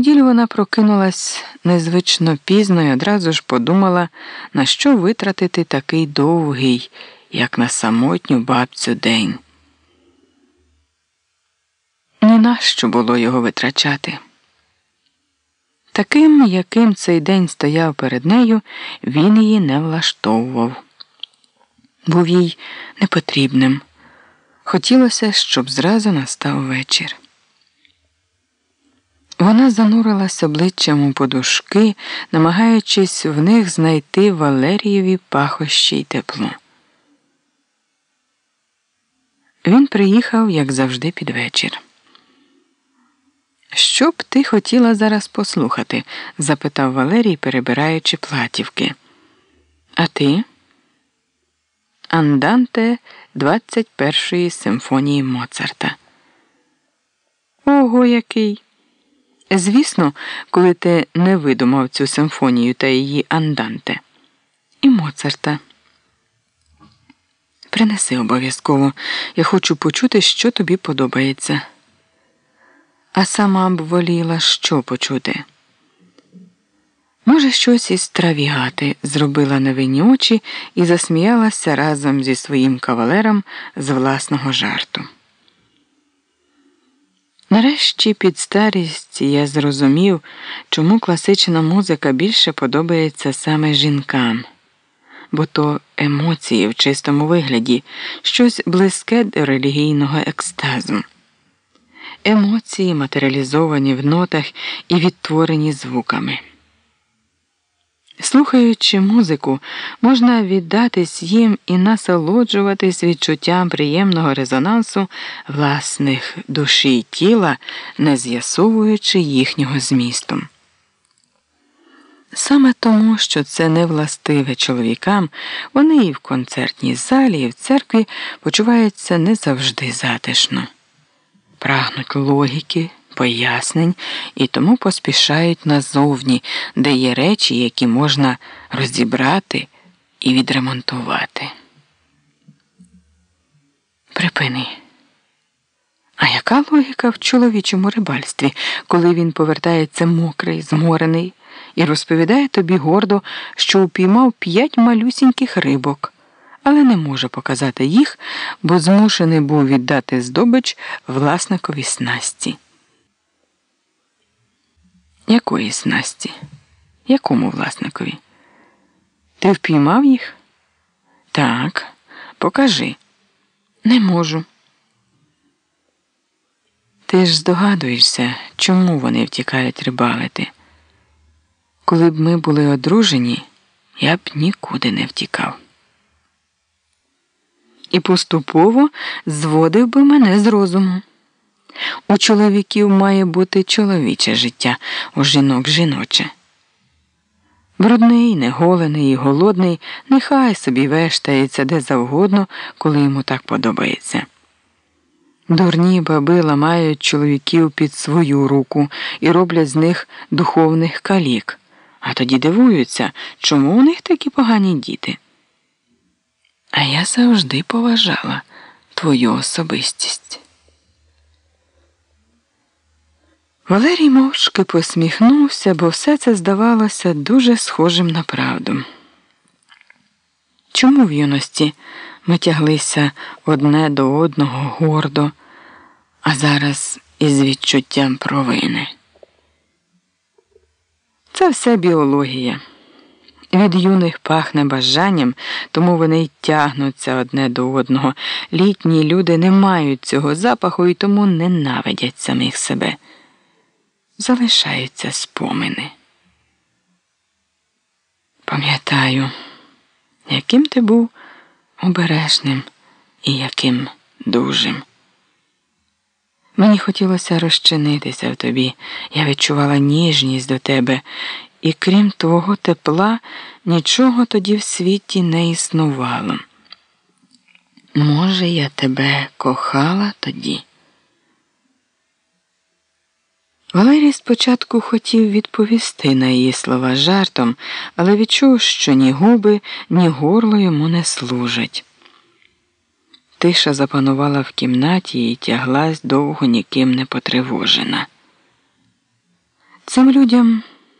неділю вона прокинулась незвично пізно і одразу ж подумала, на що витратити такий довгий, як на самотню бабцю день. Ні на що було його витрачати. Таким, яким цей день стояв перед нею, він її не влаштовував. Був їй непотрібним. Хотілося, щоб зразу настав вечір. Вона занурилась обличчям у подушки, намагаючись в них знайти Валерієві пахощі й тепло. Він приїхав, як завжди, під вечір. Що б ти хотіла зараз послухати? запитав Валерій, перебираючи платівки. А ти? Анданте 21-ї симфонії Моцарта. Ого, який! Звісно, коли ти не видумав цю симфонію та її анданте. І Моцарта. Принеси обов'язково. Я хочу почути, що тобі подобається. А сама б воліла що почути. Може, щось із травігати зробила невинні очі і засміялася разом зі своїм кавалером з власного жарту. Нарешті під старість я зрозумів, чому класична музика більше подобається саме жінкам, бо то емоції в чистому вигляді, щось близьке до релігійного екстазу. Емоції матеріалізовані в нотах і відтворені звуками. Слухаючи музику, можна віддатись їм і насолоджуватись відчуттям приємного резонансу власних душі й тіла, не з'ясовуючи їхнього змісту. Саме тому, що це не властиве чоловікам, вони і в концертній залі, і в церкві почуваються не завжди затишно, прагнуть логіки пояснень і тому поспішають назовні, де є речі, які можна розібрати і відремонтувати. Припини. А яка логіка в чоловічому рибальстві, коли він повертається мокрий, зморений і розповідає тобі гордо, що упіймав п'ять малюсіньких рибок, але не може показати їх, бо змушений був віддати здобич власникові снасті? Якої снасті? Якому власникові? Ти впіймав їх? Так, покажи. Не можу. Ти ж здогадуєшся, чому вони втікають рибалити. Коли б ми були одружені, я б нікуди не втікав. І поступово зводив би мене з розуму. У чоловіків має бути чоловіче життя, у жінок жіноче. Брудний, неголений і голодний, нехай собі вештається де завгодно, коли йому так подобається. Дурні баби ламають чоловіків під свою руку і роблять з них духовних калік, а тоді дивуються, чому у них такі погані діти. А я завжди поважала твою особистість. Валерій мовчки посміхнувся, бо все це здавалося дуже схожим на правду. Чому в юності ми тяглися одне до одного гордо, а зараз із відчуттям провини? Це все біологія. Від юних пахне бажанням, тому вони й тягнуться одне до одного. Літні люди не мають цього запаху і тому ненавидять самих себе залишаються спомини. Пам'ятаю, яким ти був обережним і яким дужим. Мені хотілося розчинитися в тобі, я відчувала ніжність до тебе, і крім твого тепла, нічого тоді в світі не існувало. Може, я тебе кохала тоді? Валерій спочатку хотів відповісти на її слова жартом, але відчув, що ні губи, ні горло йому не служать. Тиша запанувала в кімнаті і тяглась довго ніким не потривожена. Цим людям